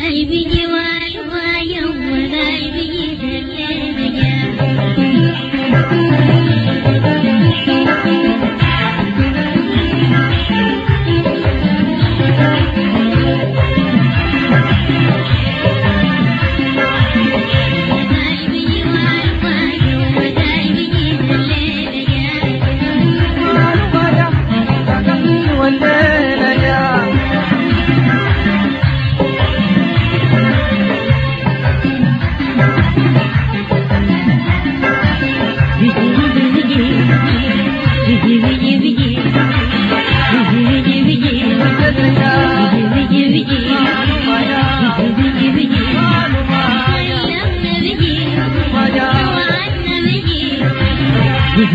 قلبي والغاية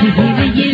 He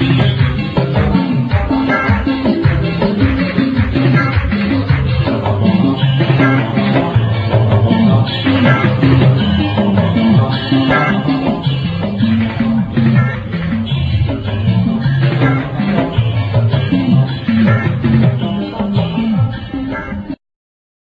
Thank you.